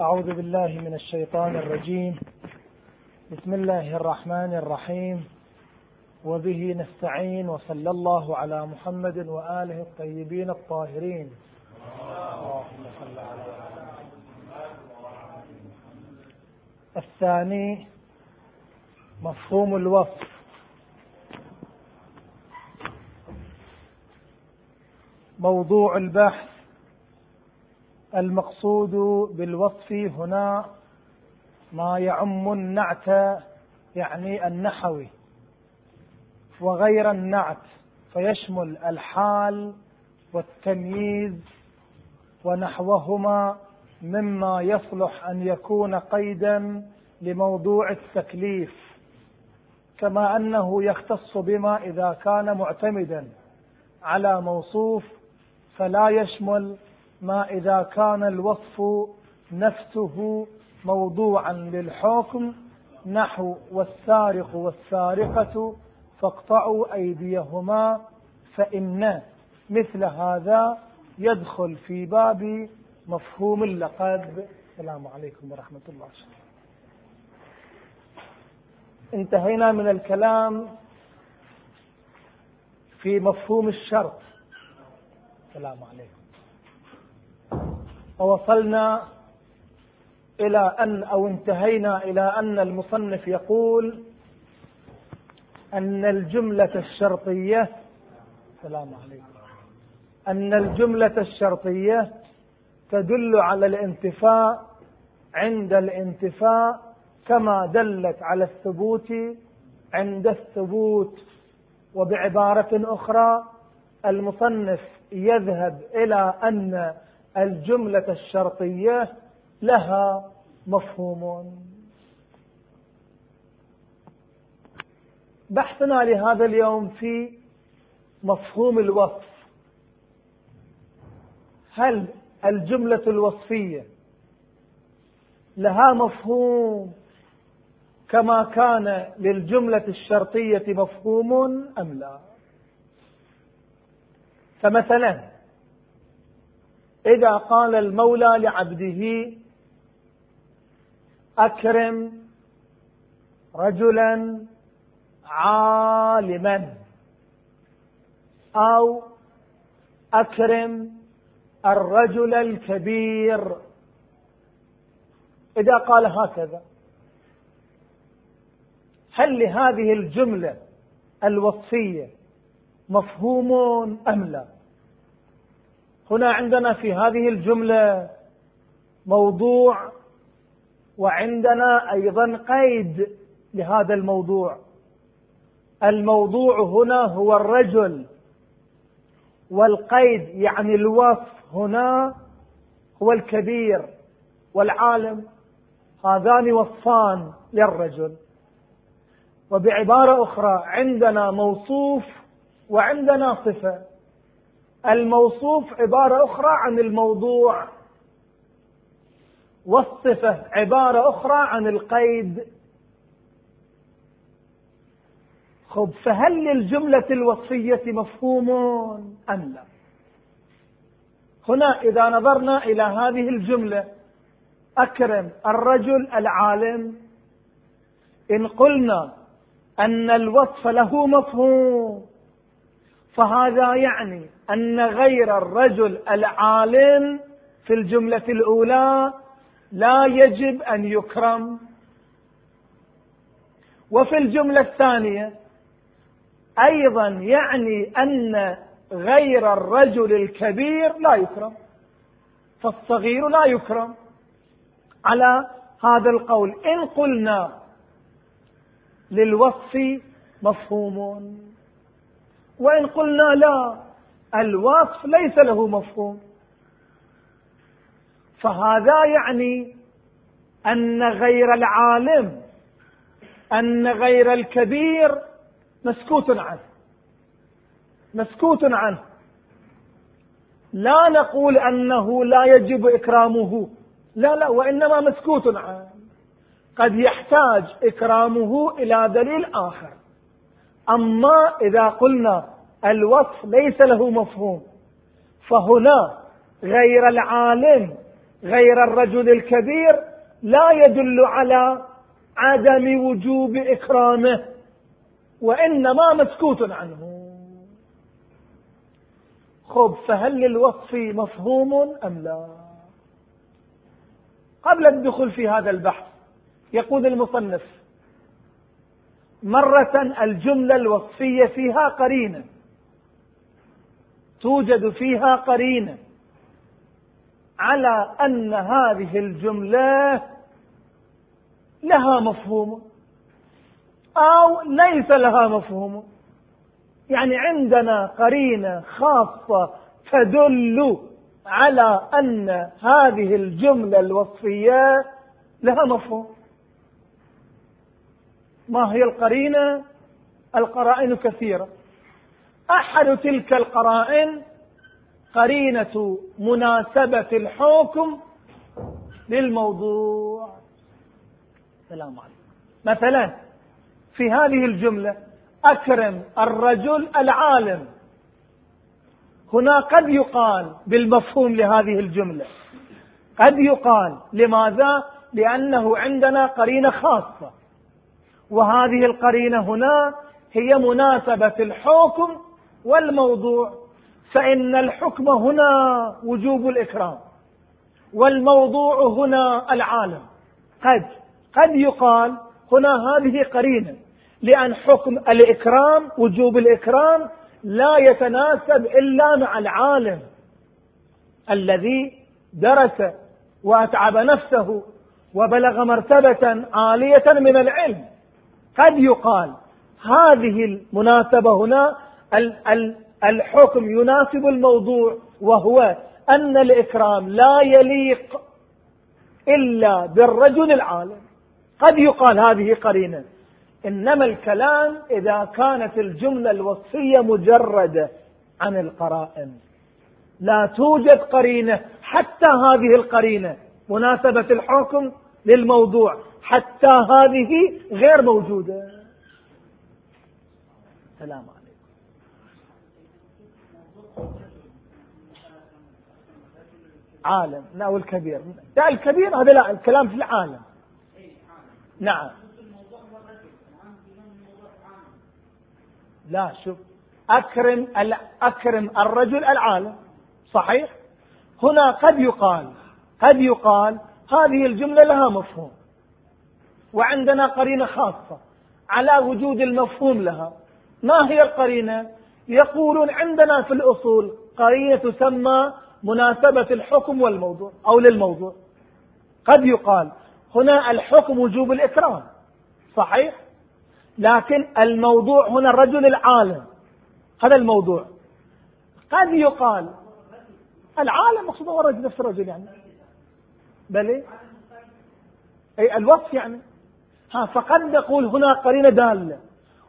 أعوذ بالله من الشيطان الرجيم. بسم الله الرحمن الرحيم. وبه نستعين وصلى الله على محمد وآله الطيبين الطاهرين. الثاني مفهوم الوصف. موضوع البحث المقصود بالوصف هنا ما يعم النعت يعني النحوي وغير النعت فيشمل الحال والتمييز ونحوهما مما يصلح أن يكون قيدا لموضوع التكليف. كما أنه يختص بما إذا كان معتمدا على موصوف فلا يشمل ما إذا كان الوصف نفسه موضوعا للحكم نحو والسارق والسارقة فاقطعوا أيديهما فإن مثل هذا يدخل في باب مفهوم اللقب. السلام عليكم ورحمة الله. انتهينا من الكلام في مفهوم الشرط. السلام عليكم. ووصلنا إلى أن أو انتهينا إلى أن المصنف يقول أن الجملة الشرطية السلام عليكم. أن الجملة الشرطية تدل على الانتفاء عند الانتفاء كما دلت على الثبوت عند الثبوت. وبعبارة أخرى المصنف يذهب إلى أن الجملة الشرطية لها مفهوم. بحثنا لهذا اليوم في مفهوم الوصف. هل الجملة الوصفية لها مفهوم كما كان للجملة الشرطية مفهوم أم لا؟ فمثلا إذا قال المولى لعبده أكرم رجلا عالما أو أكرم الرجل الكبير. إذا قال هكذا. هل لهذه الجملة الوصفية مفهوم أم لا؟ هنا عندنا في هذه الجملة موضوع وعندنا أيضا قيد لهذا الموضوع. الموضوع هنا هو الرجل والقيد يعني الوصف هنا هو الكبير والعالم هذان وصفان للرجل. وبعبارة أخرى عندنا موصوف وعندنا صفة. الموصوف عبارة أخرى عن الموضوع. والصفة عبارة أخرى عن القيد. خب فهل للجملة الوصفية مفهوم أم لا؟ هنا إذا نظرنا إلى هذه الجملة أكرم الرجل العالم. إن قلنا أن الوصف له مفهوم فهذا يعني أن غير الرجل العالم في الجملة الأولى لا يجب أن يكرم. وفي الجملة الثانية أيضا يعني أن غير الرجل الكبير لا يكرم فالصغير لا يكرم. على هذا القول إن قلنا للوصف مفهوم. وإن قلنا لا الوصف ليس له مفهوم. فهذا يعني أن غير العالم أن غير الكبير مسكوت عنه مسكوت عنه. لا نقول أنه لا يجب إكرامه لا لا وإنما مسكوت عنه. قد يحتاج إكرامه إلى دليل آخر. أما إذا قلنا الوصف ليس له مفهوم فهنا غير العالم غير الرجل الكبير لا يدل على عدم وجوب إكرامه وإنما مسكوت عنه. خب فهل للوصف مفهوم أم لا؟ قبل الدخول في هذا البحث يقول المصنف مرة الجملة الوصفية فيها قرينة. توجد فيها قرينة. على أن هذه الجملة لها مفهوم. أو ليس لها مفهوم. يعني عندنا قرينة خاصة تدل على أن هذه الجملة الوصفية لها مفهوم. ما هي القرينة؟ القرائن كثيرة. أحد تلك القرائن قرينة مناسبة الحكم للموضوع. سلام عليكم. مثلا في هذه الجملة أكرم الرجل العالم. هنا قد يقال بالمفهوم لهذه الجملة. قد يقال. لماذا؟ لأنه عندنا قرينة خاصة. وهذه القرينة هنا هي مناسبة الحكم والموضوع فإن الحكم هنا وجوب الإكرام والموضوع هنا العالم. قد قد يقال هنا هذه قرينة لأن حكم الإكرام وجوب الإكرام لا يتناسب إلا مع العالم الذي درس وأتعب نفسه وبلغ مرتبة عالية من العلم. قد يقال هذه المناسبة هنا الحكم يناسب الموضوع وهو أن الإكرام لا يليق إلا بالرجل العالم. قد يقال هذه قرينة. إنما الكلام إذا كانت الجملة الوصفية مجردة عن القرائن. لا توجد قرينة حتى هذه القرينة مناسبة الحكم للموضوع. حتى هذه غير موجودة. سلام عليكم. عالم. لا والكبير. لا الكبير هذا لا الكلام في العالم. نعم. لا شوف أكرم أكرم الرجل العالم. صحيح؟ هنا قد يقال قد يقال هذه الجملة لها مفهوم. وعندنا قرينة خاصة على وجود المفهوم لها. ما هي القرينة؟ يقولون عندنا في الأصول قرينة تسمى مناسبة الحكم والموضوع أو للموضوع. قد يقال هنا الحكم وجوب الإكرام. صحيح؟ لكن الموضوع هنا الرجل العالم. هذا الموضوع. قد يقال العالم مقصود هو نفس الرجل يعني. بل أي الوصف يعني. فقد نقول هنا قرينة دالة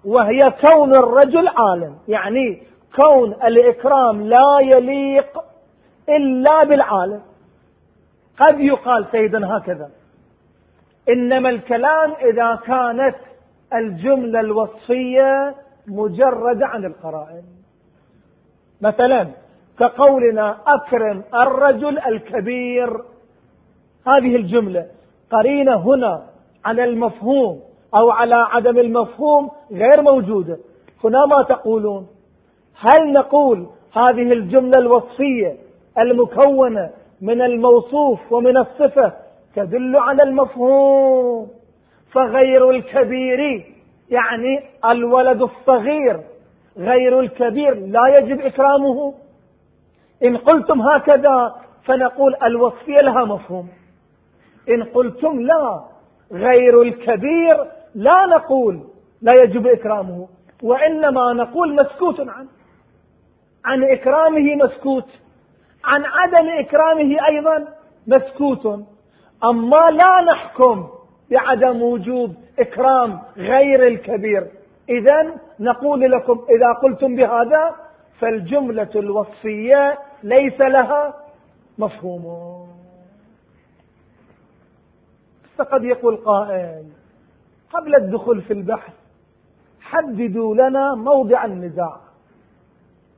وهي كون الرجل عالم. يعني كون الإكرام لا يليق إلا بالعالم. قد يقال سيدا هكذا إنما الكلام إذا كانت الجملة الوصفية مجردة عن القرائن. مثلا كقولنا أكرم الرجل الكبير هذه الجملة قرينة هنا على المفهوم أو على عدم المفهوم غير موجودة. هنا ما تقولون. هل نقول هذه الجملة الوصفية المكونة من الموصوف ومن الصفة تدل على المفهوم؟ فغير الكبير يعني الولد الصغير. غير الكبير لا يجب إكرامه. إن قلتم هكذا فنقول الوصفية لها مفهوم. إن قلتم لا غير الكبير لا نقول لا يجب إكرامه وإنما نقول مسكوت عنه. عن إكرامه مسكوت عن عدم إكرامه أيضا مسكوت. أما لا نحكم بعدم وجوب إكرام غير الكبير. إذا نقول لكم إذا قلتم بهذا فالجملة الوصفية ليس لها مفهوم. فقد يقول قائل قبل الدخول في البحث حددوا لنا موضع النزاع.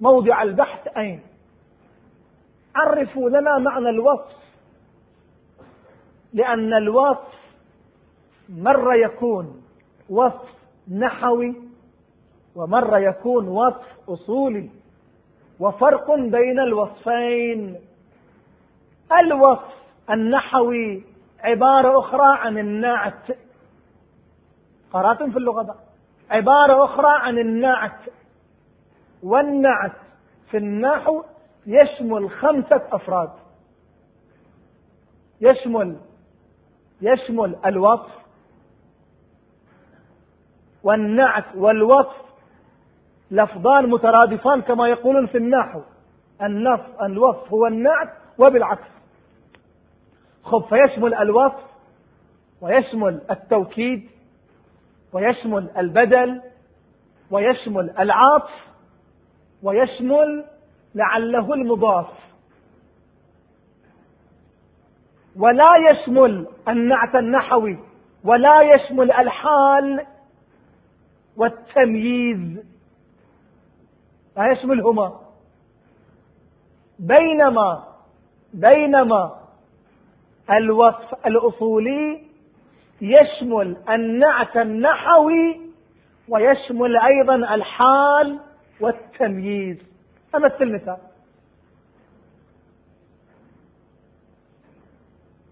موضع البحث أين؟ عرفوا لنا معنى الوصف لأن الوصف مرة يكون وصف نحوي ومرة يكون وصف أصولي وفرق بين الوصفين. الوصف النحوي عبارة أخرى عن النعت. قرأتم في اللغة بقى. عبارة أخرى عن النعت. والنعت في النحو يشمل خمسة أفراد. يشمل يشمل الوصف والنعت والوصف لفظان مترادفان كما يقولون في النحو. النص الوصف هو النعت وبالعكس. خب فيشمل الوصف ويشمل التوكيد ويشمل البدل ويشمل العطف ويشمل لعله المضاف. ولا يشمل النعت النحوي ولا يشمل الحال والتمييز لا يشملهما. بينما بينما الوصف الأصولي يشمل النعت النحوي ويشمل أيضا الحال والتمييز. أمثل مثال.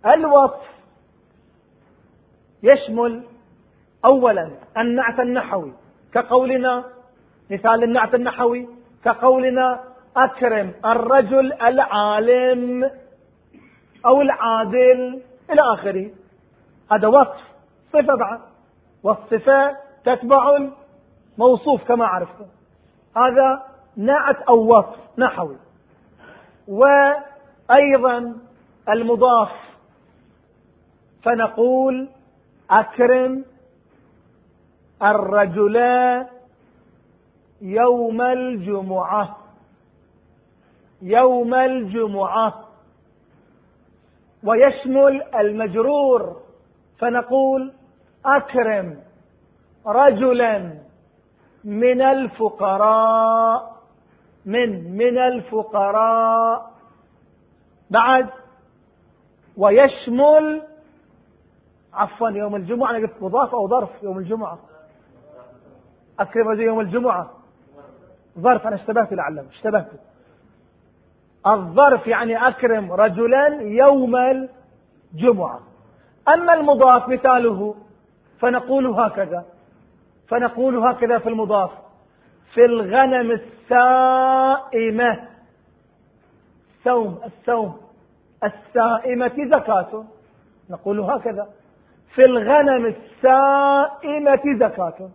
الوصف يشمل أولا النعت النحوي. كقولنا مثال النعت النحوي كقولنا أكرم الرجل العالم. أو العادل إلى آخره. هذا وصف صفة بعد. والصفة تتبع الموصوف كما عرفتم هذا نعت أو وصف نحوي وأيضا المضاف فنقول أكرم الرجل يوم الجمعة. يوم الجمعة. ويشمل المجرور فنقول أكرم رجلا من الفقراء من من الفقراء. بعد ويشمل عفوا يوم الجمعة أنا قلت مضاف أو ظرف يوم الجمعة. أكرم رجل يوم الجمعة. ظرف أنا اشتبهت لعلم اشتبهت. الظرف يعني أكرم رجلا يوم الجمعة. أما المضاف مثاله فنقول هكذا فنقول هكذا في المضاف في الغنم السائمة. السوم السوم السائمة زكاة. نقول هكذا. في الغنم السائمة زكاة.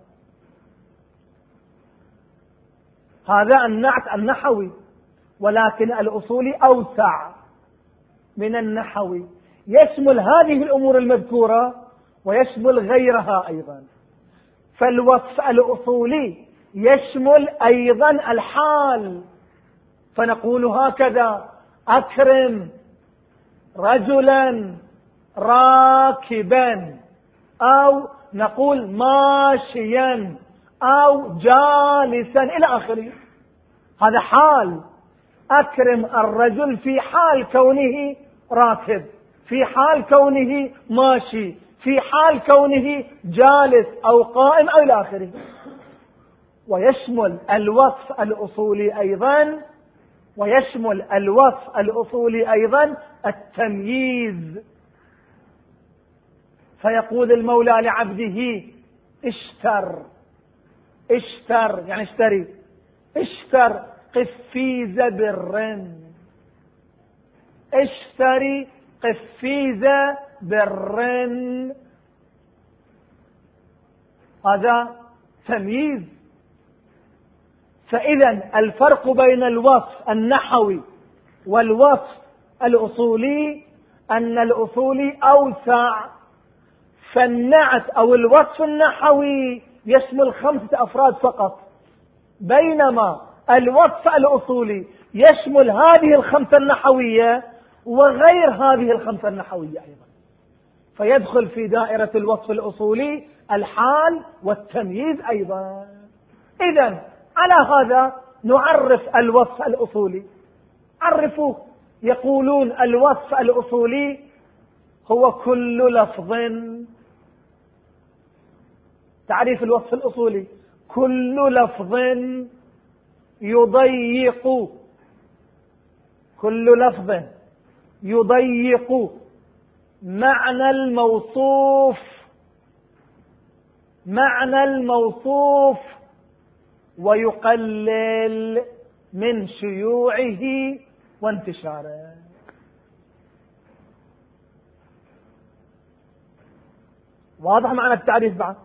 هذا النعت النحوي. ولكن الأصولي أوسع من النحوي يشمل هذه الأمور المذكورة ويشمل غيرها أيضا. فالوصف الأصولي يشمل أيضا الحال. فنقول هكذا أكرم رجلا راكبا. أو نقول ماشيا أو جالسا. إلى آخره. هذا حال. أكرم الرجل في حال كونه راكب في حال كونه ماشي في حال كونه جالس أو قائم أو إلى آخره. ويشمل الوصف الأصولي أيضا ويشمل الوصف الأصولي أيضا التمييز. فيقول المولى لعبده اشتر اشتر. يعني اشتري. اشتر. قفيز بر. اشتري قفيز بر؟ هذا تمييز. فإذا الفرق بين الوصف النحوي والوصف الأصولي أن الأصولي أوسع. فالنعت أو الوصف النحوي يشمل خمسة أفراد فقط. بينما الوصف الأصولي يشمل هذه الخمسة النحوية وغير هذه الخمسة النحوية أيضا. فيدخل في دائرة الوصف الأصولي الحال والتمييز أيضا. إذا على هذا نعرف الوصف الأصولي. عرفوه يقولون الوصف الأصولي هو كل لفظ. تعريف الوصف الأصولي؟ كل لفظ. يضيق كل لفظ يضيق معنى الموصوف معنى الموصوف ويقلل من شيوعه وانتشاره. واضح معنى التعريف بعد؟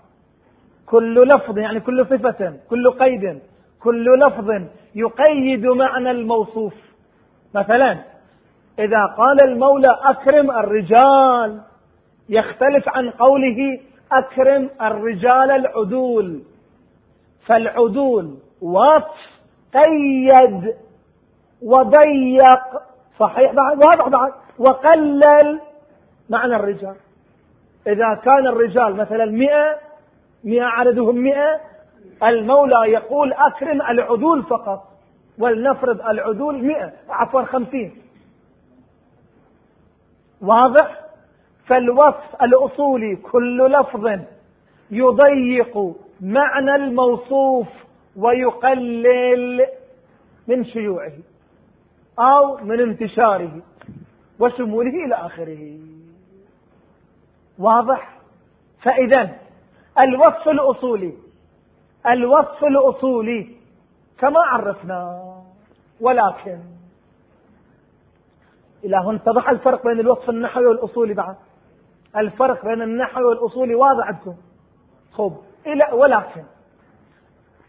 كل لفظ يعني كل صفة كل قيد. كل لفظ يقيد معنى الموصوف. مثلا إذا قال المولى أكرم الرجال يختلف عن قوله أكرم الرجال العدول. فالعدول وصف قيد وضيق. صحيح؟ بعد واضح بعد. وقلل معنى الرجال. إذا كان الرجال مثلا مئة مئة عددهم مئة المولى يقول أكرم العدول فقط ولنفرض العدول مئة عفوا خمسين. واضح؟ فالوصف الأصولي كل لفظ يضيق معنى الموصوف ويقلل من شيوعه أو من انتشاره وشموله إلى آخره. واضح؟ فإذا الوصف الأصولي الوصف الأصولي كما عرفنا. ولكن إلى هنا اتضح الفرق بين الوصف النحوي والأصولي بعد. الفرق بين النحوي والأصولي واضح عندكم. خب إلى ولكن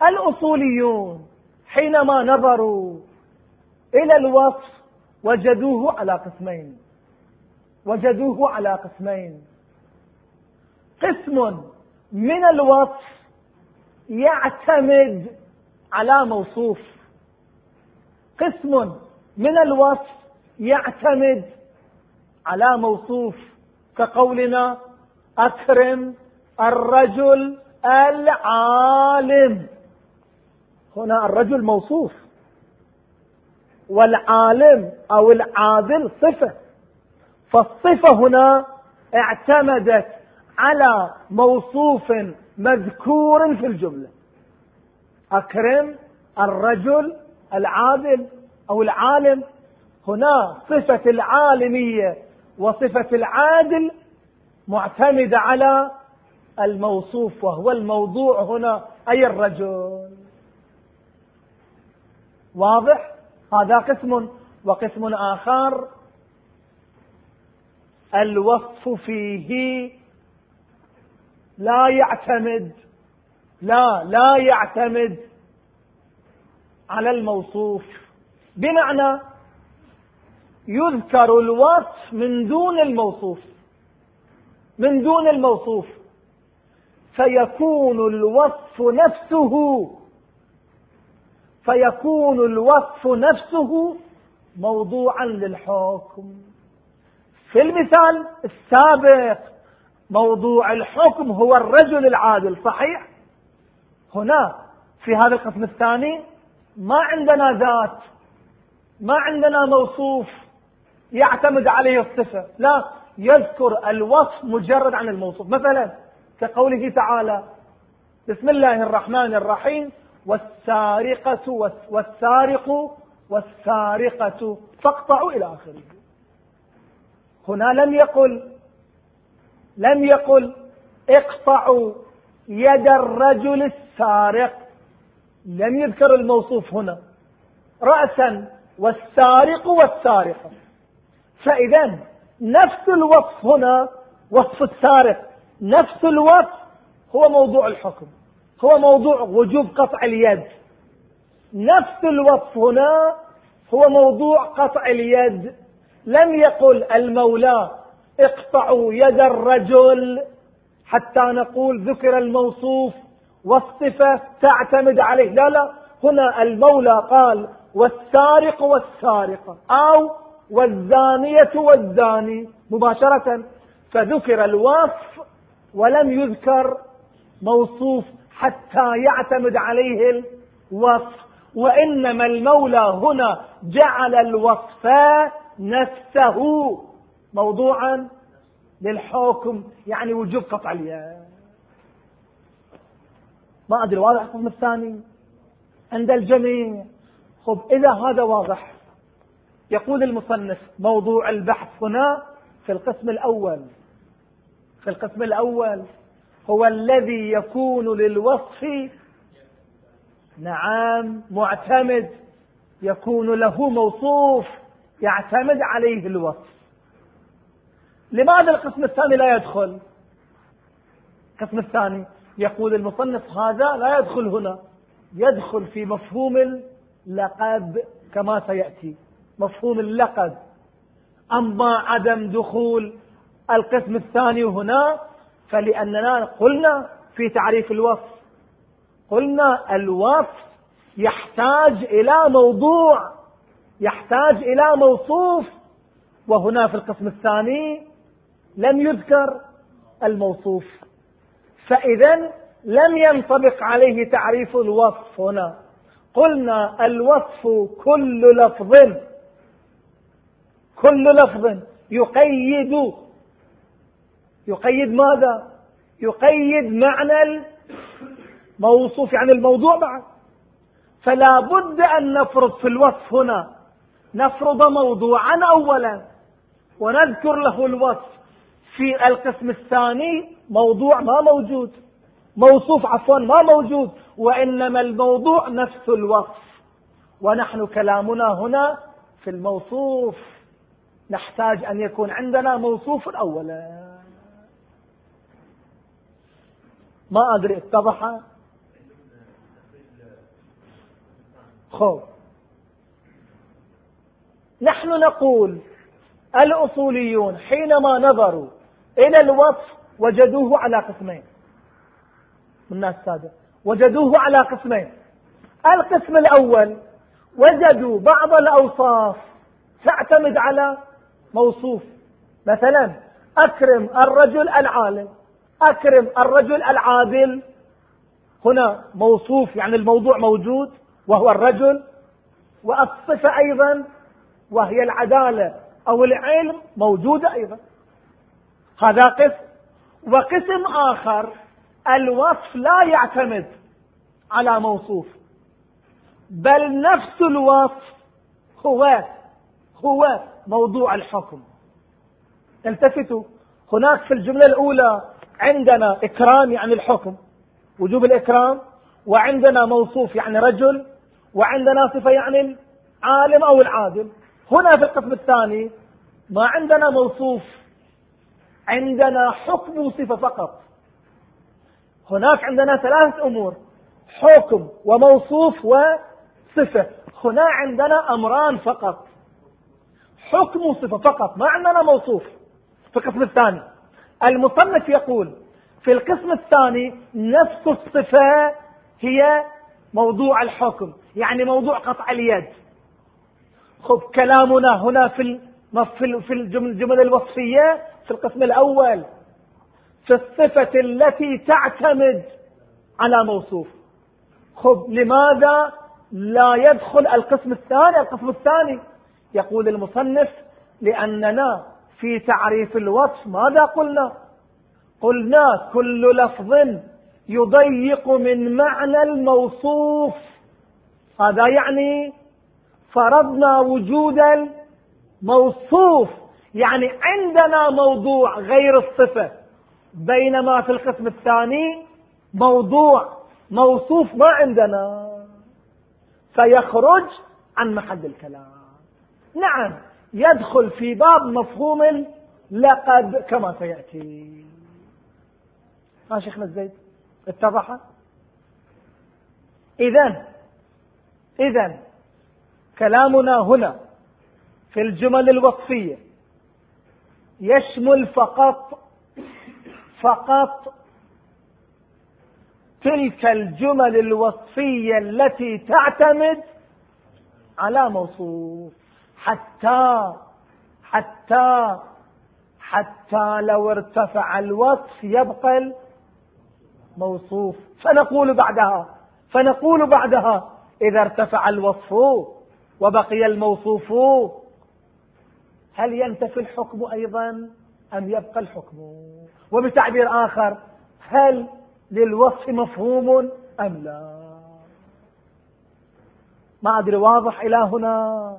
الأصوليون حينما نظروا إلى الوصف وجدوه على قسمين. وجدوه على قسمين. قسم من الوصف يعتمد على موصوف. قسم من الوصف يعتمد على موصوف. كقولنا أكرم الرجل العالم. هنا الرجل موصوف. والعالم أو العادل صفة. فالصفة هنا اعتمدت على موصوف مذكور في الجملة. أكرم الرجل العادل أو العالم. هنا صفة العالمية وصفة العادل معتمدة على الموصوف وهو الموضوع هنا أي الرجل. واضح؟ هذا قسم وقسم آخر. الوصف فيه لا يعتمد. لا لا يعتمد على الموصوف. بمعنى يذكر الوصف من دون الموصوف. من دون الموصوف. فيكون الوصف نفسه. فيكون الوصف نفسه موضوعا للحكم. في المثال السابق موضوع الحكم هو الرجل العادل صحيح؟ هنا في هذا القسم الثاني ما عندنا ذات ما عندنا موصوف يعتمد عليه الصفة لا يذكر الوصف مجرد عن الموصوف. مثلا كقوله تعالى بسم الله الرحمن الرحيم والسارقة والسارق والسارقة فاقطعوا إلى آخره. هنا لم يقل لم يقل اقطعوا يد الرجل السارق. لم يذكر الموصوف هنا. رأسا والسارق والسارقة. فإذا نفس الوصف هنا وصف السارق. نفس الوصف هو موضوع الحكم. هو موضوع وجوب قطع اليد. نفس الوصف هنا هو موضوع قطع اليد. لم يقل المولى اقطعوا يد الرجل حتى نقول ذكر الموصوف والصفة تعتمد عليه. لا لا هنا المولى قال والسارق والسارقة أو والزانية والزاني مباشرة. فذكر الوصف ولم يذكر موصوف حتى يعتمد عليه الوصف. وإنما المولى هنا جعل الوصف نفسه موضوعا للحكم يعني وجوب قطع اليد. ما أدري واضح القسم الثاني؟ عند الجميع. خب إذا هذا واضح يقول المصنف موضوع البحث هنا في القسم الأول. في القسم الأول هو الذي يكون للوصف نعم معتمد يكون له موصوف يعتمد عليه الوصف. لماذا القسم الثاني لا يدخل. القسم الثاني يقول المصنف هذا لا يدخل هنا. يدخل في مفهوم اللقب كما سيأتي. مفهوم اللقب. أما عدم دخول القسم الثاني هنا فلأننا قلنا في تعريف الوصف. قلنا الوصف يحتاج إلى موضوع يحتاج إلى موصوف. وهنا في القسم الثاني لم يذكر الموصوف. فإذا لم ينطبق عليه تعريف الوصف هنا. قلنا الوصف كل لفظ. كل لفظ. يقيد. يقيد ماذا؟ يقيد معنى الموصوف يعني الموضوع بعد فلا بد أن نفرض في الوصف هنا. نفرض موضوعا أولا ونذكر له الوصف. في القسم الثاني موضوع ما موجود. موصوف عفوا ما موجود. وإنما الموضوع نفس الوصف ونحن كلامنا هنا في الموصوف. نحتاج أن يكون عندنا موصوف أولا ما أدري اتضح؟ خو نحن نقول الأصوليون حينما نظروا إلى الوصف وجدوه على قسمين. من الناس السادة وجدوه على قسمين. القسم الأول وجدوا بعض الأوصاف تعتمد على موصوف. مثلا أكرم الرجل العالم. أكرم الرجل العادل. هنا موصوف يعني الموضوع موجود وهو الرجل. والصفة أيضا وهي العدالة أو العلم موجودة أيضا. هذا قسم. وقسم آخر الوصف لا يعتمد على موصوف بل نفس الوصف هو هو موضوع الحكم. التفتوا هناك في الجملة الأولى عندنا إكرام يعني الحكم وجوب الإكرام وعندنا موصوف يعني رجل وعندنا صفة يعني العالم أو العادل. هنا في القسم الثاني ما عندنا موصوف عندنا حكم وصفة فقط. هناك عندنا ثلاث أمور حكم وموصوف وصفة. هنا عندنا أمران فقط. حكم وصفة فقط ما عندنا موصوف. في القسم الثاني المصنف يقول في القسم الثاني نفس الصفة هي موضوع الحكم يعني موضوع قطع اليد. خذ كلامنا هنا في في الجمل الوصفية في القسم الأول في الصفة التي تعتمد على موصوف. خذ لماذا لا يدخل القسم الثاني؟ القسم الثاني يقول المصنف لأننا في تعريف الوصف ماذا قلنا؟ قلنا كل لفظ يضيق من معنى الموصوف. هذا يعني فرضنا وجود الموصوف يعني عندنا موضوع غير الصفة. بينما في القسم الثاني موضوع موصوف ما عندنا. فيخرج عن محل الكلام. نعم يدخل في باب مفهوم لقد كما سيأتي. ها شيخنا الزيد اتضح؟ إذا إذا كلامنا هنا في الجمل الوصفية يشمل فقط فقط تلك الجمل الوصفية التي تعتمد على موصوف. حتى حتى حتى لو ارتفع الوصف يبقى الموصوف. فنقول بعدها فنقول بعدها إذا ارتفع الوصف وبقي الموصوف هل ينتفي الحكم أيضا أم يبقى الحكم؟ وبتعبير آخر هل للوصف مفهوم أم لا؟ ما أدري واضح إلى هنا؟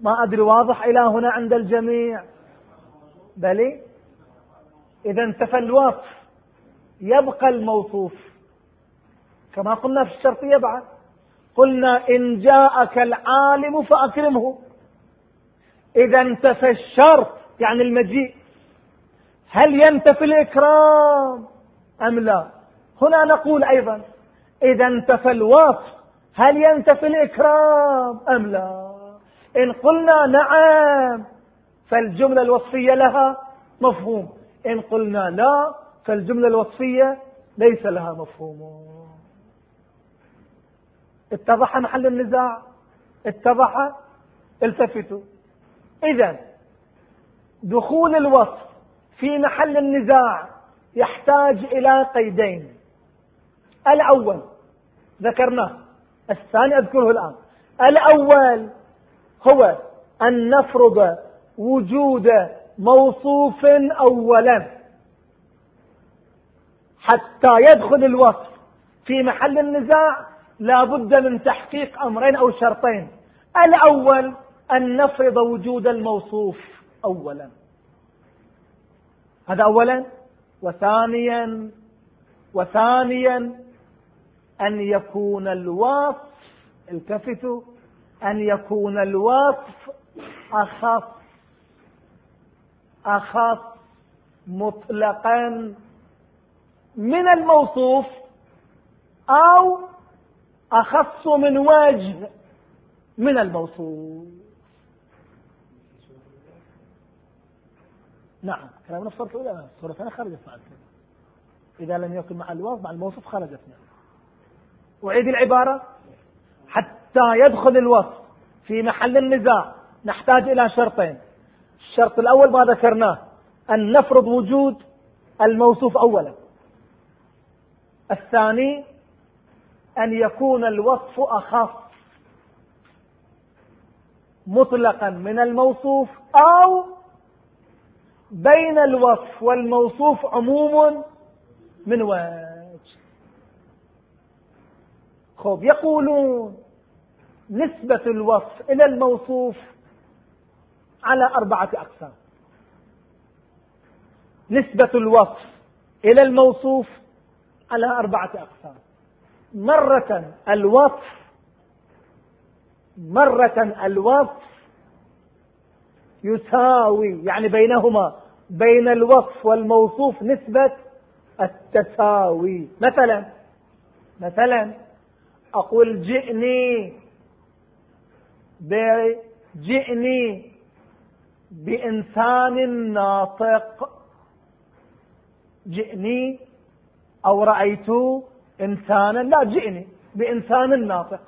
ما أدري واضح إلى هنا عند الجميع؟ بلي إذا انتفى الوصف يبقى الموصوف. كما قلنا في الشرطية بعد. قلنا إن جاءك العالم فأكرمه. إذا انتفى الشرط يعني المجيء. هل ينتفي الإكرام أم لا؟ هنا نقول أيضا إذا انتفى الوصف هل ينتفي الإكرام أم لا؟ إن قلنا نعم فالجملة الوصفية لها مفهوم. إن قلنا لا فالجملة الوصفية ليس لها مفهوم. اتضح محل النزاع؟ اتضح؟ التفتوا. إذا دخول الوصف في محل النزاع يحتاج إلى قيدين. الأول ذكرناه الثاني أذكره الآن. الأول هو أن نفرض وجود موصوف أولا حتى يدخل الوصف في محل النزاع. لا بد من تحقيق أمرين أو شرطين. الأول أن نفرض وجود الموصوف أولا. هذا أولا. وثانيا وثانيا أن يكون الوصف التفتوا أن يكون الوصف أخص أخص مطلقا من الموصوف أو أخص من وجه من الموصوف. نعم كلام الصورة الأولى الصورة الثانية خرجت مع الكلمة إذا لم يكن مع الوصف مع الموصوف خرجت منه. أعيد العبارة. حتى يدخل الوصف في محل النزاع نحتاج إلى شرطين. الشرط الأول ما ذكرناه أن نفرض وجود الموصوف أولا. الثاني أن يكون الوصف أخف. مطلقا من الموصوف أو بين الوصف والموصوف عموم من وجه. خب يقولون نسبة الوصف إلى الموصوف على أربعة أقسام. نسبة الوصف إلى الموصوف على أربعة أقسام. مرة الوصف مرة الوصف يساوي يعني بينهما بين الوصف والموصوف نسبة التساوي. مثلا مثلا أقول جئني جئني بإنسان ناطق. جئني أو رأيت إنسانا لا جئني بإنسان ناطق.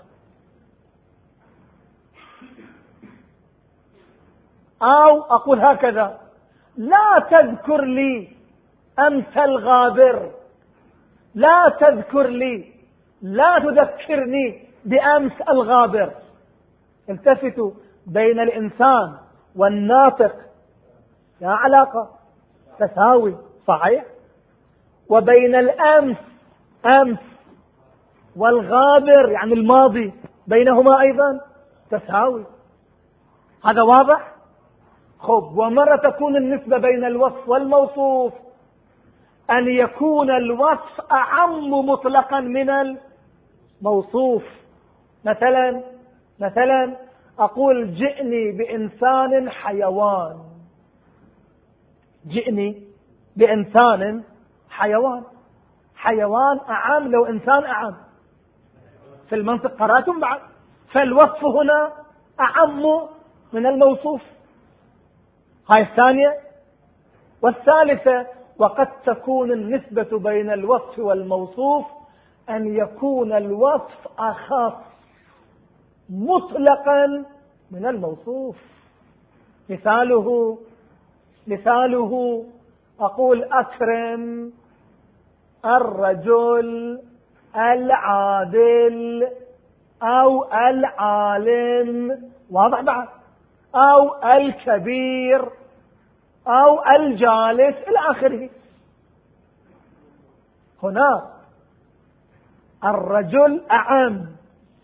أو أقول هكذا لا تذكر لي أمس الغابر. لا تذكر لي لا تذكرني بأمس الغابر. التفتوا بين الإنسان والناطق. لا علاقة تساوي صحيح؟ وبين الأمس أمس. والغابر يعني الماضي بينهما أيضا تساوي. هذا واضح؟ خب ومرة تكون النسبة بين الوصف والموصوف. أن يكون الوصف أعم مطلقا من الموصوف. مثلا مثلا أقول جئني بإنسان حيوان. جئني بإنسان حيوان. حيوان أعم لو إنسان أعم. في المنطق قرأتم بعد. فالوصف هنا أعم من الموصوف. هاي الثانية. والثالثة وقد تكون النسبة بين الوصف والموصوف أن يكون الوصف أخف مطلقا من الموصوف. مثاله مثاله أقول أكرم الرجل العادل أو العالم. واضح بعد أو الكبير أو الجالس إلى آخره. هنا الرجل أعم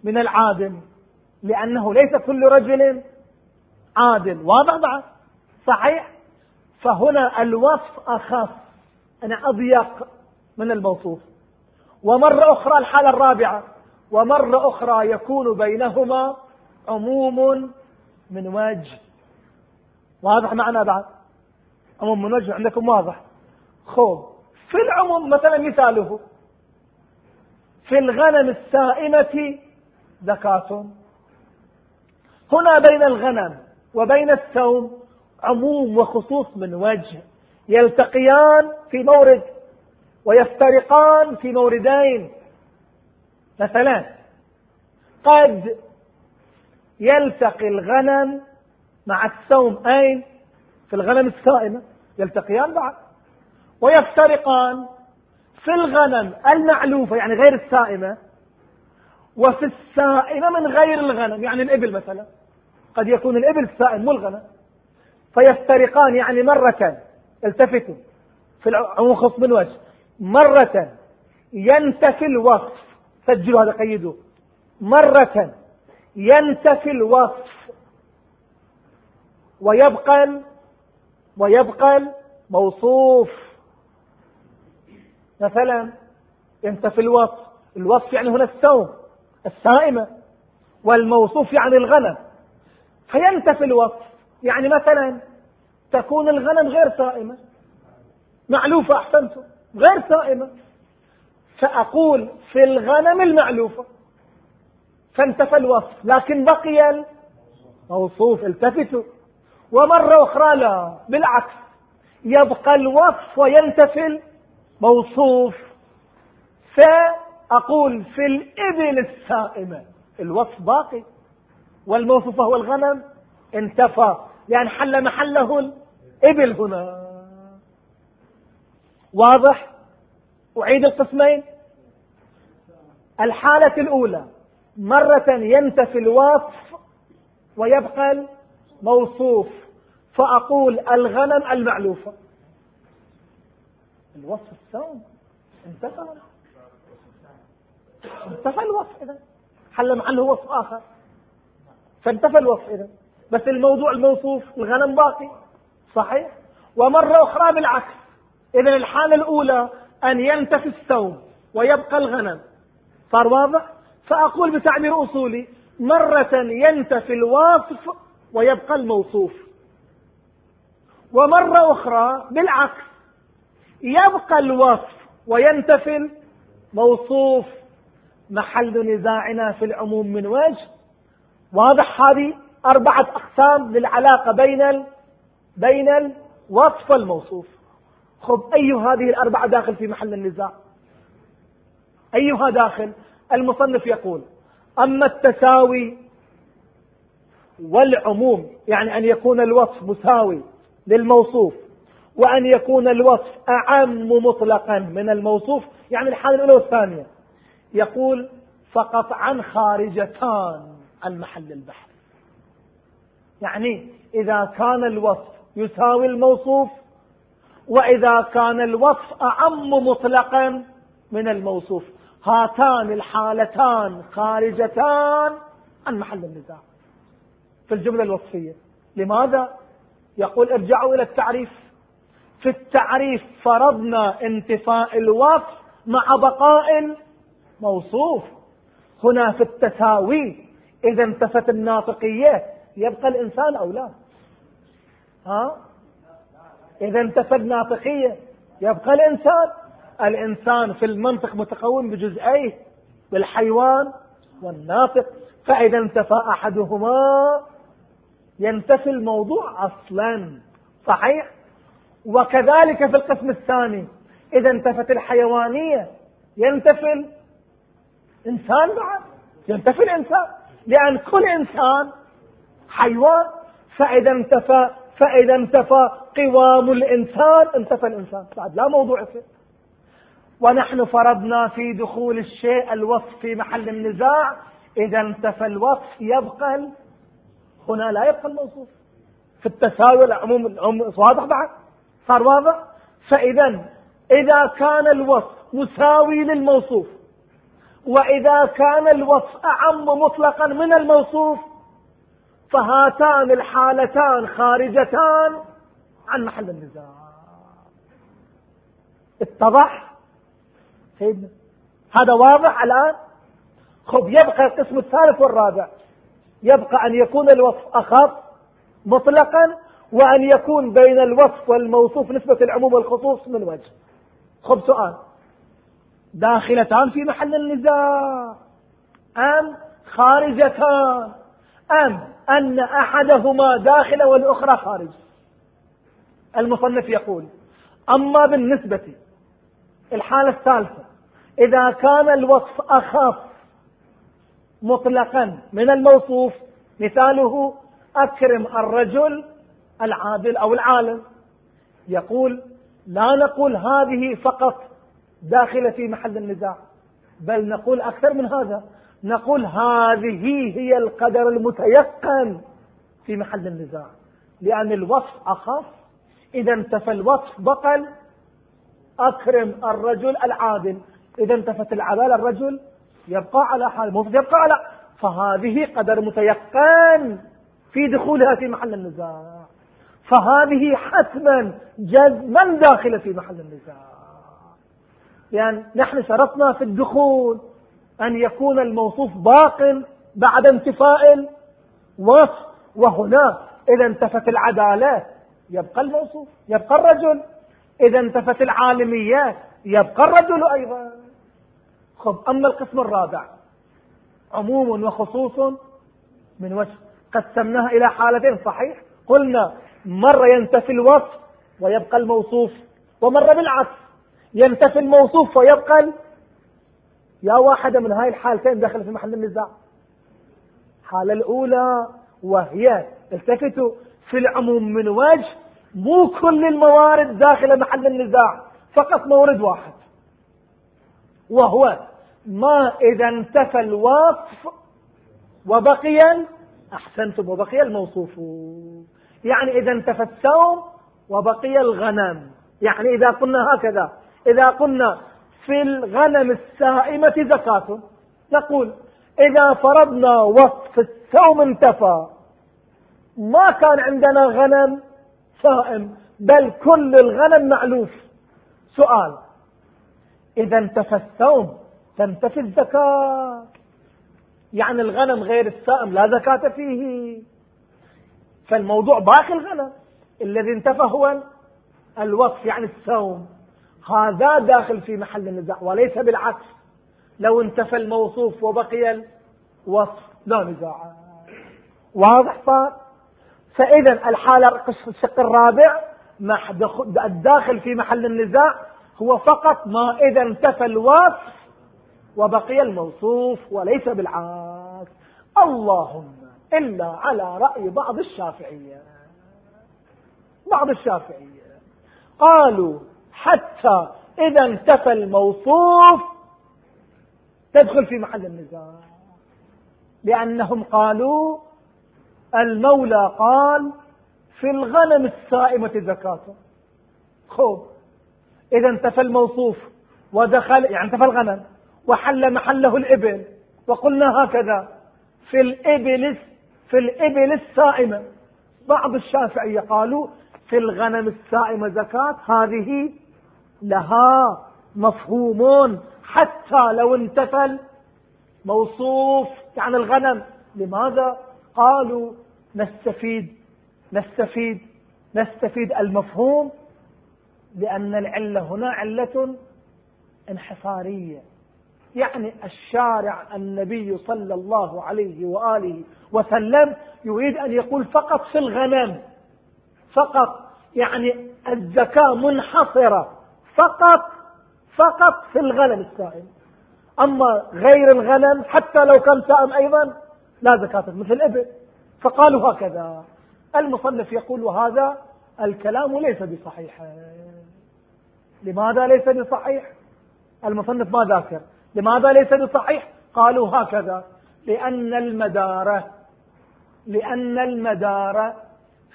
من العادل لأنه ليس كل رجل عادل. واضح بعد صحيح؟ فهنا الوصف أخف أنا أضيق من الموصوف. ومرة أخرى الحالة الرابعة ومرة أخرى يكون بينهما عموم من وجه واضح معنا بعد؟ عموم من وجه عندكم واضح. خوب. في العموم مثلا مثاله. في الغنم السائمة زكاة. هنا بين الغنم وبين الثوم عموم وخصوص من وجه يلتقيان في مورد ويفترقان في موردين. مثلا قد يلتقي الغنم مع الثوم. أين؟ في الغنم السائمة يلتقيان بعد ويفترقان في الغنم المعلوفة يعني غير السائمة وفي السائمة من غير الغنم يعني الإبل مثلا. قد يكون الإبل السائم مو الغنم. فيفترقان يعني مرة التفتوا في العموم خص من وجه. مرة ينتفي الوصف. سجلوا هذا قيدوا. مرة ينتفي الوصف. ويبقى ويبقى الموصوف. مثلا ينتفي الوصف. الوصف يعني هنا السوم السائمة والموصوف يعني الغنم. فينتفي الوصف. يعني مثلا تكون الغنم غير سائمة معلوفة أحسنتم. غير سائمة فأقول في الغنم المعلوفة. فانتفى الوصف لكن بقي الموصوف التفتوا. ومرة أخرى لا بالعكس. يبقى الوصف وينتفي الموصوف. فأقول في الإبل السائمة. الوصف باقي. والموصوف هو الغنم. انتفى. لأن حل محله الإبل هنا. واضح؟ أعيد القسمين. الحالة الأولى. مرة ينتفي الوصف ويبقى الموصوف فأقول الغنم المعلوفة الوصف الثاني انتفى انتفى الوصف إذا. حل محله وصف آخر. فانتفى الوصف إذا. بس الموضوع الموصوف الغنم باقي. صحيح؟ ومرة أخرى بالعكس. إذا الحالة الأولى أن ينتفي الثوم ويبقى الغنم. صار واضح؟ فأقول بتعبير أصولي مرة ينتفي الواصف ويبقى الموصوف. ومرة أخرى بالعكس يبقى الوصف وينتفي الموصوف. محل نزاعنا في العموم من وجه. واضح هذه؟ أربعة أقسام للعلاقة بين ال... بين الوصف والموصوف. خب أي هذه الأربعة داخل في محل النزاع؟ أيها داخل؟ المصنف يقول أما التساوي والعموم يعني أن يكون الوصف مساوي للموصوف وأن يكون الوصف أعم مطلقا من الموصوف يعني الحالة الأولى والثانية يقول فقط عن خارجتان عن محل البحث يعني إذا كان الوصف يساوي الموصوف وإذا كان الوصف أعم مطلقا من الموصوف. هاتان الحالتان خارجتان عن محل النزاع. في الجملة الوصفية. لماذا؟ يقول ارجعوا إلى التعريف. في التعريف فرضنا انتفاء الوصف مع بقاء موصوف. هنا في التساوي إذا انتفت الناطقية يبقى الإنسان أو لا؟ ها؟ إذا انتفت الناطقية يبقى الإنسان. الإنسان في المنطق متكون بجزئيه بالحيوان والناطق. فإذا انتفى أحدهما ينتفي الموضوع أصلا. صحيح؟ وكذلك في القسم الثاني إذا انتفت الحيوانية ينتفي الإنسان بعد ينتفي الإنسان. لأن كل إنسان حيوان. فإذا انتفى فإذا انتفى قوام الإنسان انتفى الإنسان. بعد لا موضوع فيه. ونحن فرضنا في دخول الشيء الوصف في محل النزاع. إذا انتفى الوصف يبقى هنا لا يبقى الموصوف. في التساوي العموم واضح بعد؟ صار واضح؟ فإذا إذا كان الوصف مساوي للموصوف وإذا كان الوصف أعم مطلقا من الموصوف فهاتان الحالتان خارجتان عن محل النزاع. اتضح؟ سيدنا هذا واضح الآن؟ خب يبقى القسم الثالث والرابع. يبقى أن يكون الوصف أخف مطلقا وأن يكون بين الوصف والموصوف نسبة العموم والخصوص من وجه. خب سؤال. داخلتان في محل النزاع. أم خارجتان. أم أن أحدهما داخل والأخرى خارج. المصنف يقول أما بالنسبة الحالة الثالثة. إذا كان الوصف أخف مطلقا من الموصوف مثاله أكرم الرجل العادل أو العالم. يقول لا نقول هذه فقط داخلة في محل النزاع بل نقول أكثر من هذا. نقول هذه هي القدر المتيقن في محل النزاع. لأن الوصف أخف إذا انتفى الوصف بطل أكرم الرجل العادل. إذا انتفت العدالة الرجل يبقى على حال مو يبقى على. فهذه قدر متيقن في دخولها في محل النزاع. فهذه حتما جزما داخلة في محل النزاع. يعني نحن شرطنا في الدخول أن يكون الموصوف باق بعد انتفاء الوصف. وهنا إذا انتفت العدالة يبقى الموصوف يبقى الرجل. إذا انتفت العالمية يبقى الرجل أيضا. خب أما القسم الرابع عموم وخصوص من وجه قسمناها إلى حالتين صحيح؟ قلنا مرة ينتفي الوصف ويبقى الموصوف ومرة بالعكس ينتفي الموصوف ويبقى يا واحدة من هاي الحالتين دخل في محل النزاع. الحالة الأولى وهي التفتوا في العموم من وجه مو كل الموارد داخل محل النزاع فقط مورد واحد. وهو ما إذا انتفى الوصف وبقي أحسنتم وبقي الموصوف. يعني إذا انتفى السوم وبقي الغنم. يعني إذا قلنا هكذا إذا قلنا في الغنم السائمة زكاة. نقول إذا فرضنا وصف السوم انتفى ما كان عندنا غنم سائم بل كل الغنم معلوف سؤال إذا انتفى السوم تنتفي الزكاة. يعني الغنم غير السائم لا زكاة فيه. فالموضوع باقي الغنم. الذي انتفى هو الوصف يعني السوم هذا داخل في محل النزاع وليس بالعكس. لو انتفى الموصوف وبقي الوصف لا نزاع. واضح صار؟ فإذا الحالة الشق الرابع الداخل في محل النزاع هو فقط ما إذا انتفى الوصف وبقي الموصوف وليس بالعكس. اللهم إلا على رأي بعض الشافعية. بعض الشافعية. قالوا حتى إذا انتفى الموصوف تدخل في محل النزاع. لأنهم قالوا المولى قال في الغنم السائمة زكاة. خوب. إذا انتفى الموصوف ودخل يعني انتفى الغنم وحل محله الإبل وقلنا هكذا في الإبل في الإبل السائمة. بعض الشافعية قالوا في الغنم السائمة زكاة هذه لها مفهوم حتى لو انتفى موصوف يعني الغنم. لماذا؟ قالوا نستفيد نستفيد نستفيد المفهوم لأن العلة هنا علة انحصارية. يعني الشارع النبي صلى الله عليه وآله وسلم يريد أن يقول فقط في الغنم فقط يعني الزكاة منحصرة فقط فقط في الغنم السائم أما غير الغنم حتى لو كان سائم أيضا لا زكاة مثل الإبل. فقالوا هكذا. المصنف يقول وهذا الكلام ليس بصحيح. لماذا ليس بصحيح؟ المصنف ما ذاكر. لماذا ليس بصحيح؟ قالوا هكذا. لأن المدار لأن المدار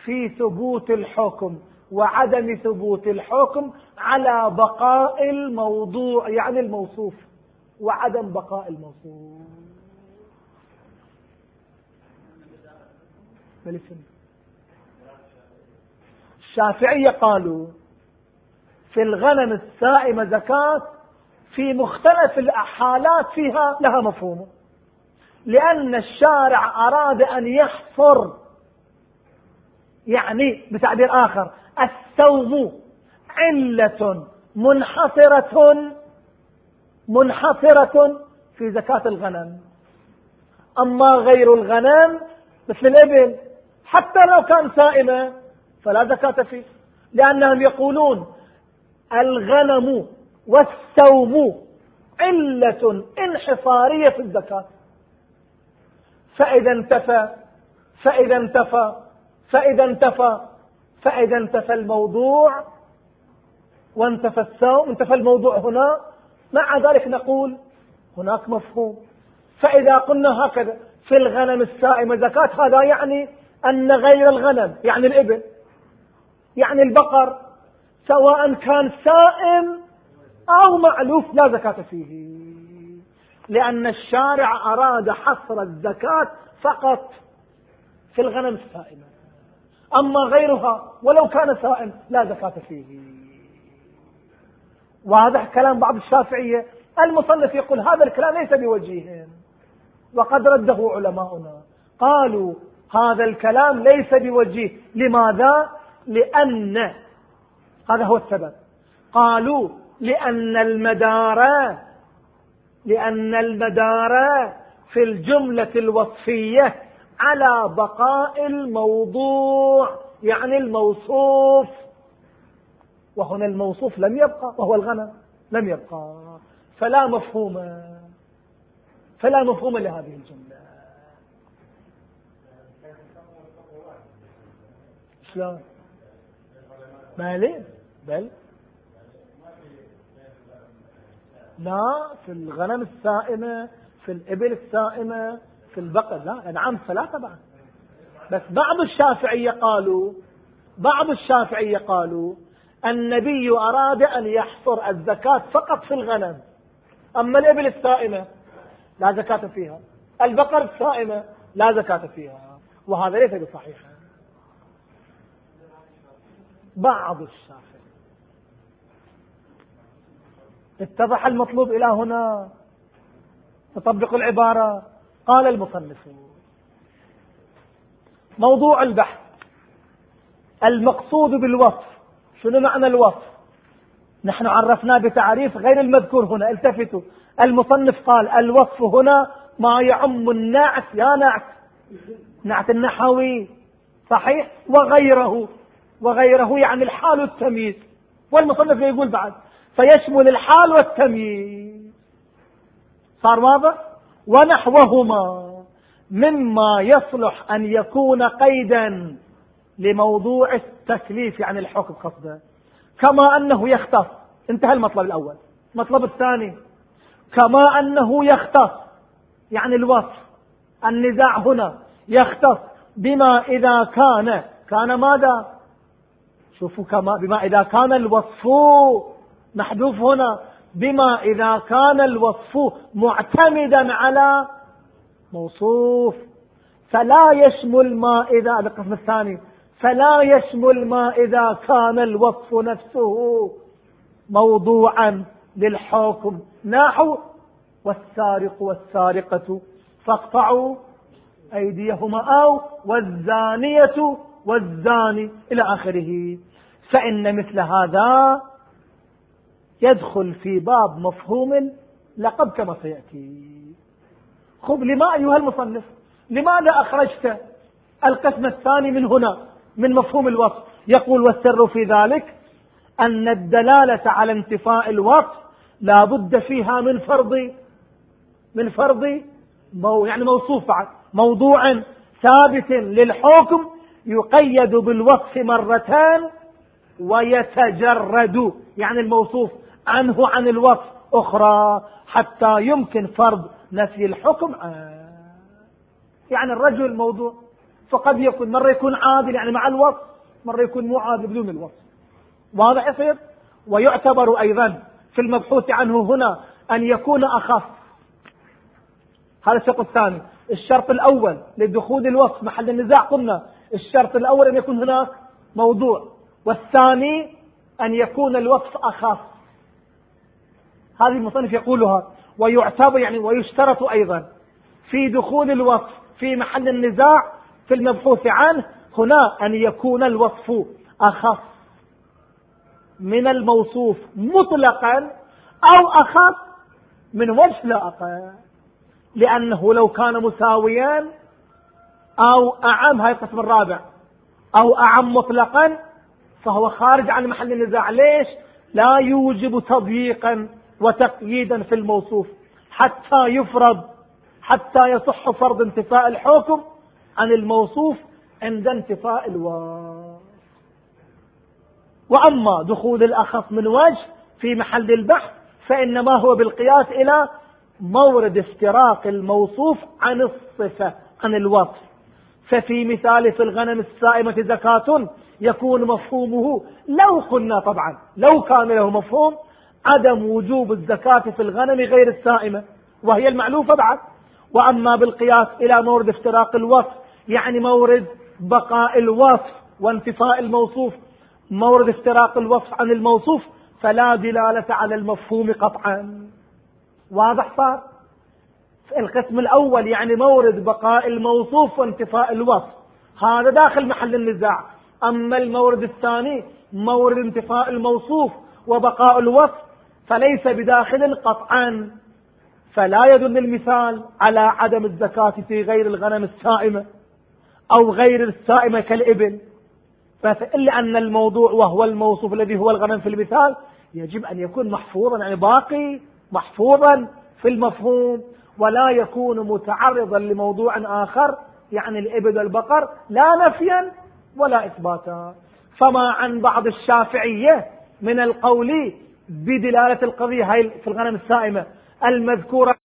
في ثبوت الحكم وعدم ثبوت الحكم على بقاء الموضوع يعني الموصوف وعدم بقاء الموصوف. الشافعية قالوا في الغنم السائمة زكاة في مختلف الحالات فيها لها مفهوم. لأن الشارع أراد أن يحصر يعني بتعبير آخر السوم علة منحصرة منحصرة في زكاة الغنم. أما غير الغنم مثل الإبل حتى لو كان سائمة فلا زكاة فيه. لأنهم يقولون الغنم والسوم علة انحصارية في الزكاة. فإذا انتفى فإذا انتفى فإذا انتفى فإذا انتفى الموضوع وانتفى السوم انتفى الموضوع هنا. مع ذلك نقول هناك مفهوم. فإذا قلنا هكذا في الغنم السائمة زكاة هذا يعني أن غير الغنم يعني الإبل يعني البقر سواء كان سائم أو معلوف لا زكاة فيه. لأن الشارع أراد حصر الزكاة فقط في الغنم السائمة. أما غيرها ولو كان سائم لا زكاة فيه. واضح كلام بعض الشافعية؟ المصنف يقول هذا الكلام ليس بوجيه وقد رده علماؤنا. قالوا هذا الكلام ليس بوجيه. لماذا؟ لأن هذا هو السبب. قالوا لأن المدار لأن المدار في الجملة الوصفية على بقاء الموضوع يعني الموصوف. وهنا الموصوف لم يبقى وهو الغنم. لم يبقى. فلا مفهوم فلا مفهوم لهذه الجملة. شلون مالي؟ بل. لا في الغنم السائمة في الإبل السائمة في البقر لا. نعم ثلاثة بعد. بس بعض الشافعية قالوا بعض الشافعية قالوا النبي أراد أن يحصر الزكاة فقط في الغنم. أما الإبل السائمة لا زكاة فيها. البقر السائمة لا زكاة فيها. وهذا ليس بصحيح. بعض الشافعية اتضح المطلوب إلى هنا. تطبق العبارة. قال المصنف موضوع البحث. المقصود بالوصف. شنو معنى الوصف؟ نحن عرفناه بتعريف غير المذكور هنا. التفتوا. المصنف قال الوصف هنا ما يعم النعت يا نعت. نعت النحوي. صحيح؟ وغيره. وغيره يعني الحال والتمييز. والمصنف يقول بعد فيشمل الحال والتمييز. صار واضح؟ ونحوهما مما يصلح أن يكون قيدا لموضوع التكليف يعني الحكم قصده. كما أنه يختص. انتهى المطلب الأول. المطلب الثاني. كما أنه يختص. يعني الوصف. النزاع هنا يختص بما إذا كان. كان ماذا؟ شوفوا كما بما إذا كان الوصف محذوف هنا. بما إذا كان الوصف معتمدا على موصوف. فلا يشمل ما إذا القسم الثاني. فلا يشمل ما إذا كان الوصف نفسه موضوعا للحكم. نحو والسارق والسارقة فاقطعوا أيديهما أو والزانية والزاني إلى آخره. فإن مثل هذا يدخل في باب مفهوم لقب كما سيأتي. خذ لما أيها المصنف لماذا أخرجت القسم الثاني من هنا من مفهوم الوصف؟ يقول والسر في ذلك أن الدلالة على انتفاء الوصف لا بد فيها من فرض من فرض مو يعني موصوف بعد موضوع ثابت للحكم يقيد بالوصف مرتان ويتجرد يعني الموصوف عنه عن الوصف أخرى حتى يمكن فرض نفي الحكم. يعني الرجل موضوع فقد يكون مرة يكون عادل يعني مع الوصف مرة يكون مو عادل بدون الوصف. واضح يصير ويعتبر أيضا في المبحوث عنه هنا أن يكون أخف. هذا الشرط الثاني. الشرط الأول لدخول الوصف محل النزاع قلنا الشرط الأول أن يكون هناك موضوع. والثاني أن يكون الوصف أخف. هذه المصنف يقولها ويعتبر يعني ويشترط أيضا. في دخول الوصف في محل النزاع في المبحوث عنه هنا أن يكون الوصف أخف. من الموصوف مطلقا أو أخف من وجه لا أقل. لأنه لو كان مساويا أو أعم هاي القسم الرابع أو أعم مطلقا فهو خارج عن محل النزاع. ليش؟ لا يوجب تضييقا وتقييدا في الموصوف. حتى يفرض حتى يصح فرض انتفاء الحكم عن الموصوف عند انتفاء الواصف وأما دخول الأخص من وجه في محل البحث فإنما هو بالقياس إلى مورد افتراق الموصوف عن الصفة عن الوصف. ففي مثال في الغنم السائمة زكاة يكون مفهومه. لو قلنا طبعا لو كان له مفهوم عدم وجوب الزكاة في الغنم غير السائمة وهي المعلوفة بعد. وأما بالقياس إلى مورد افتراق الوصف يعني مورد بقاء الوصف وانتفاء الموصوف. مورد افتراق الوصف عن الموصوف فلا دلالة على المفهوم قطعا. واضح صار؟ القسم الأول يعني مورد بقاء الموصوف وانتفاء الوصف. هذا داخل محل النزاع. أما المورد الثاني مورد انتفاء الموصوف وبقاء الوصف فليس بداخل قطعا. فلا يدل المثال على عدم الزكاة في غير الغنم السائمة أو غير السائمة كالإبل. إلا أن الموضوع وهو الموصوف الذي هو الغنم في المثال يجب أن يكون محفوظا يعني باقي محفوظا في المفهوم ولا يكون متعرضا لموضوع آخر يعني الإبل والبقر لا نفيا ولا إثباتا. فما عن بعض الشافعية من القول بدلالة القضية هاي في الغنم السائمة. المذكورة